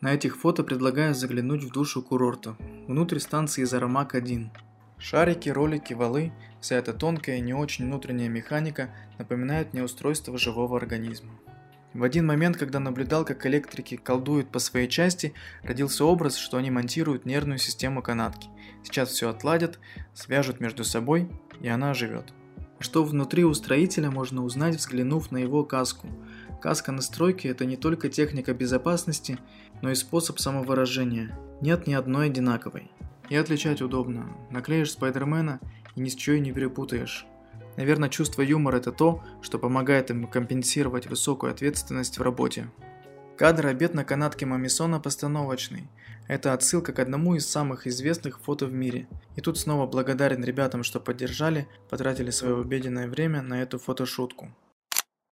На этих фото предлагаю заглянуть в душу курорта, внутрь станции Зарамак-1. Шарики, ролики, валы – вся эта тонкая и не очень внутренняя механика напоминает мне устройство живого организма. В один момент, когда наблюдал, как электрики колдуют по своей части, родился образ, что они монтируют нервную систему канатки. Сейчас все отладят, свяжут между собой, и она живет. Что внутри у строителя можно узнать, взглянув на его каску. Каска настройки – это не только техника безопасности, но и способ самовыражения. Нет ни одной одинаковой. И отличать удобно. Наклеишь Спайдермена и ни с чего не перепутаешь. Наверное, чувство юмора – это то, что помогает ему компенсировать высокую ответственность в работе. Кадр «Обед на канатке Мамисона» постановочный. Это отсылка к одному из самых известных фото в мире. И тут снова благодарен ребятам, что поддержали, потратили свое обеденное время на эту фотошутку.